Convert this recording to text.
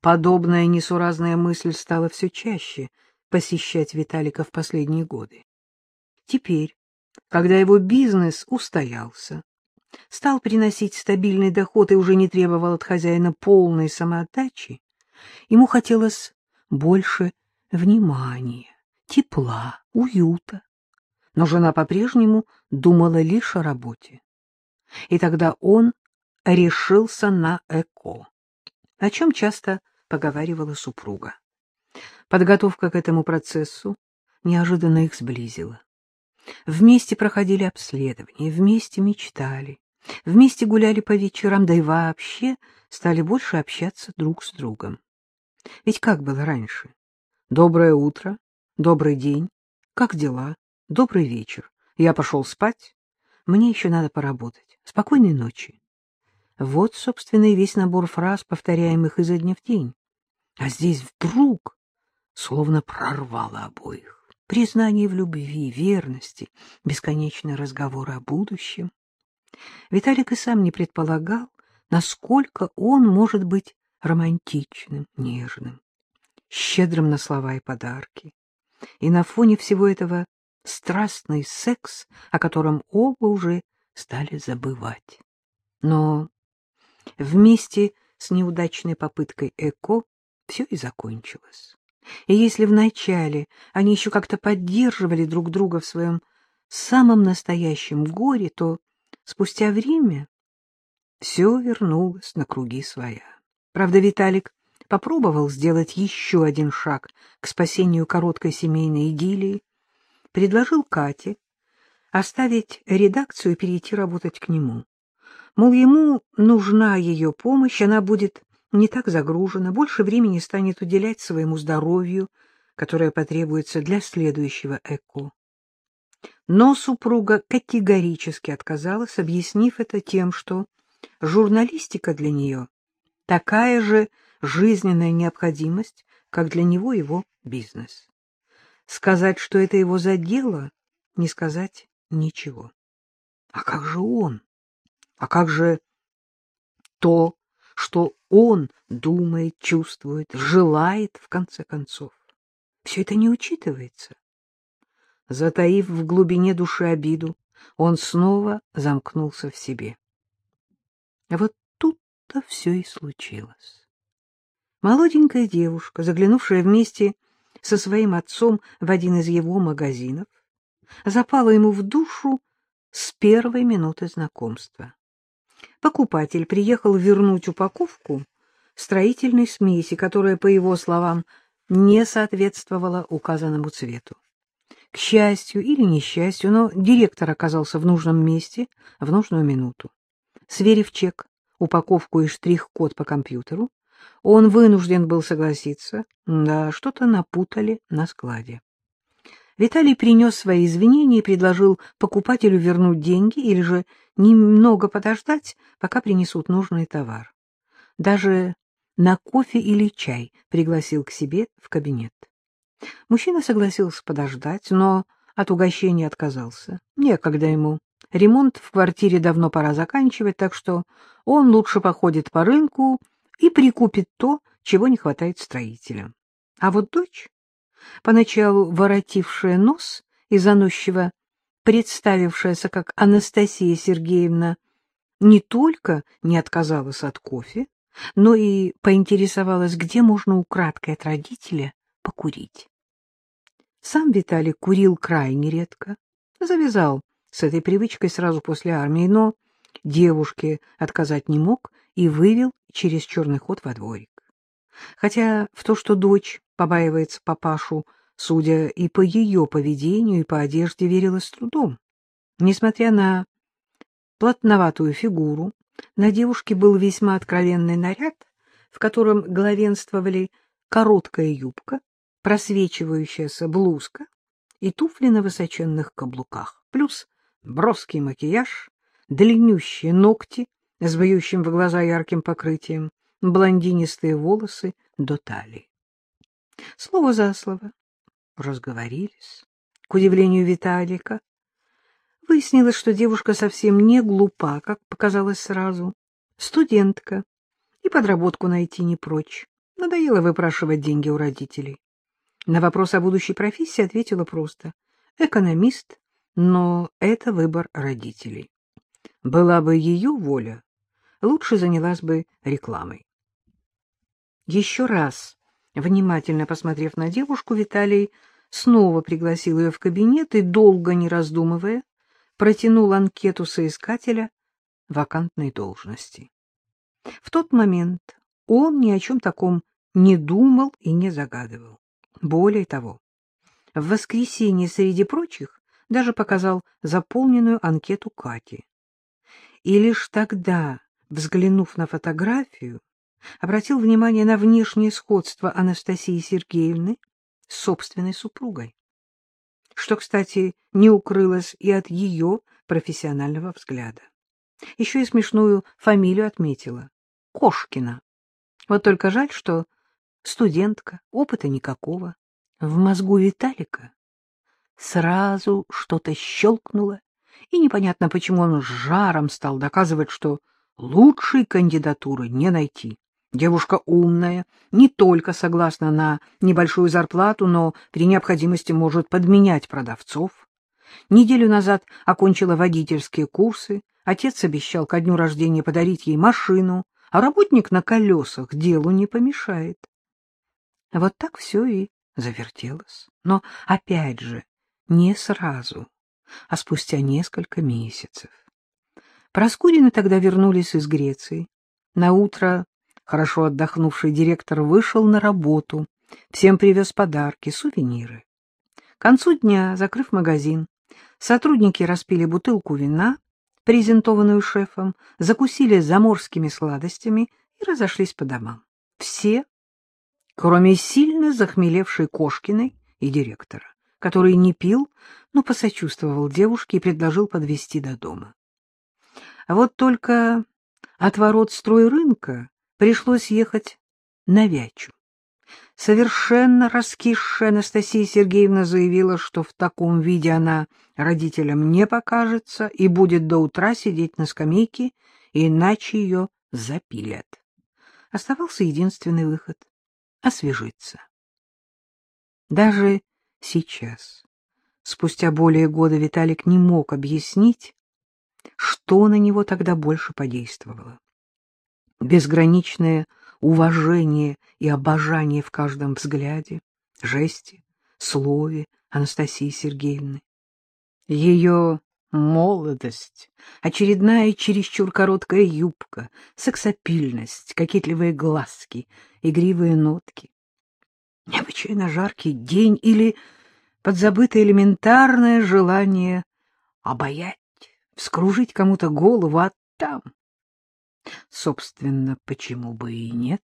Подобная несуразная мысль стала все чаще посещать Виталика в последние годы. Теперь, когда его бизнес устоялся, стал приносить стабильный доход и уже не требовал от хозяина полной самоотдачи, ему хотелось больше внимания, тепла, уюта. Но жена по-прежнему думала лишь о работе. И тогда он решился на ЭКО, о чем часто поговаривала супруга. Подготовка к этому процессу неожиданно их сблизила. Вместе проходили обследования, вместе мечтали, вместе гуляли по вечерам, да и вообще стали больше общаться друг с другом. Ведь как было раньше? Доброе утро, добрый день, как дела, добрый вечер. Я пошел спать, мне еще надо поработать. Спокойной ночи. Вот, собственно, и весь набор фраз, повторяемых изо дня в день. А здесь вдруг словно прорвало обоих. Признание в любви, верности, бесконечный разговор о будущем. Виталик и сам не предполагал, насколько он может быть романтичным, нежным, щедрым на слова и подарки. И на фоне всего этого страстный секс, о котором оба уже стали забывать. Но вместе с неудачной попыткой ЭКО все и закончилось. И если вначале они еще как-то поддерживали друг друга в своем самом настоящем горе, то спустя время все вернулось на круги своя. Правда, Виталик попробовал сделать еще один шаг к спасению короткой семейной идиллии, предложил Кате оставить редакцию и перейти работать к нему. Мол, ему нужна ее помощь, она будет не так загружена, больше времени станет уделять своему здоровью, которое потребуется для следующего ЭКО. Но супруга категорически отказалась, объяснив это тем, что журналистика для нее такая же жизненная необходимость, как для него его бизнес. Сказать, что это его задело, не сказать ничего. А как же он? А как же то, что он думает, чувствует, желает, в конце концов. Все это не учитывается. Затаив в глубине души обиду, он снова замкнулся в себе. Вот тут-то все и случилось. Молоденькая девушка, заглянувшая вместе со своим отцом в один из его магазинов, запала ему в душу с первой минуты знакомства. Покупатель приехал вернуть упаковку строительной смеси, которая, по его словам, не соответствовала указанному цвету. К счастью или несчастью, но директор оказался в нужном месте в нужную минуту. Сверив чек, упаковку и штрих-код по компьютеру, он вынужден был согласиться, да что-то напутали на складе. Виталий принес свои извинения и предложил покупателю вернуть деньги или же немного подождать, пока принесут нужный товар. Даже на кофе или чай пригласил к себе в кабинет. Мужчина согласился подождать, но от угощения отказался. Некогда ему. Ремонт в квартире давно пора заканчивать, так что он лучше походит по рынку и прикупит то, чего не хватает строителям. А вот дочь поначалу воротившая нос и заносчиво представившаяся как Анастасия Сергеевна, не только не отказалась от кофе, но и поинтересовалась, где можно украдкой от родителя покурить. Сам Виталий курил крайне редко, завязал с этой привычкой сразу после армии, но девушке отказать не мог и вывел через черный ход во дворик. Хотя в то, что дочь побаивается папашу, судя и по ее поведению, и по одежде, верила с трудом. Несмотря на плотноватую фигуру, на девушке был весьма откровенный наряд, в котором главенствовали короткая юбка, просвечивающаяся блузка и туфли на высоченных каблуках, плюс броский макияж, длиннющие ногти с бьющим в глаза ярким покрытием, блондинистые волосы до талии. Слово за слово. Разговорились. К удивлению Виталика, выяснилось, что девушка совсем не глупа, как показалось сразу. Студентка. И подработку найти не прочь. Надоело выпрашивать деньги у родителей. На вопрос о будущей профессии ответила просто. Экономист, но это выбор родителей. Была бы ее воля, лучше занялась бы рекламой. Еще раз, внимательно посмотрев на девушку, Виталий снова пригласил ее в кабинет и, долго не раздумывая, протянул анкету соискателя вакантной должности. В тот момент он ни о чем таком не думал и не загадывал. Более того, в воскресенье среди прочих даже показал заполненную анкету Кати. И лишь тогда, взглянув на фотографию, обратил внимание на внешнее сходство Анастасии Сергеевны с собственной супругой, что, кстати, не укрылось и от ее профессионального взгляда. Еще и смешную фамилию отметила — Кошкина. Вот только жаль, что студентка, опыта никакого. В мозгу Виталика сразу что-то щелкнуло, и непонятно, почему он с жаром стал доказывать, что лучшей кандидатуры не найти. Девушка умная, не только согласна на небольшую зарплату, но при необходимости может подменять продавцов. Неделю назад окончила водительские курсы, отец обещал ко дню рождения подарить ей машину, а работник на колесах делу не помешает. Вот так все и завертелось. Но, опять же, не сразу, а спустя несколько месяцев. Проскурины тогда вернулись из Греции. На утро хорошо отдохнувший директор вышел на работу, всем привез подарки, сувениры. К концу дня, закрыв магазин, сотрудники распили бутылку вина, презентованную шефом, закусили заморскими сладостями и разошлись по домам. Все, кроме сильно захмелевшей Кошкиной и директора, который не пил, но посочувствовал девушке и предложил подвезти до дома. А вот только от ворот стройрынка пришлось ехать на Вячу. Совершенно раскисшая Анастасия Сергеевна заявила, что в таком виде она родителям не покажется и будет до утра сидеть на скамейке, иначе ее запилят. Оставался единственный выход — освежиться. Даже сейчас, спустя более года, Виталик не мог объяснить, что на него тогда больше подействовало. Безграничное уважение и обожание в каждом взгляде, жесте, слове Анастасии Сергеевны. Ее молодость, очередная чересчур короткая юбка, сексапильность, кокетливые глазки, игривые нотки. Необычайно жаркий день или подзабытое элементарное желание обаять, вскружить кому-то голову, а там... Собственно, почему бы и нет?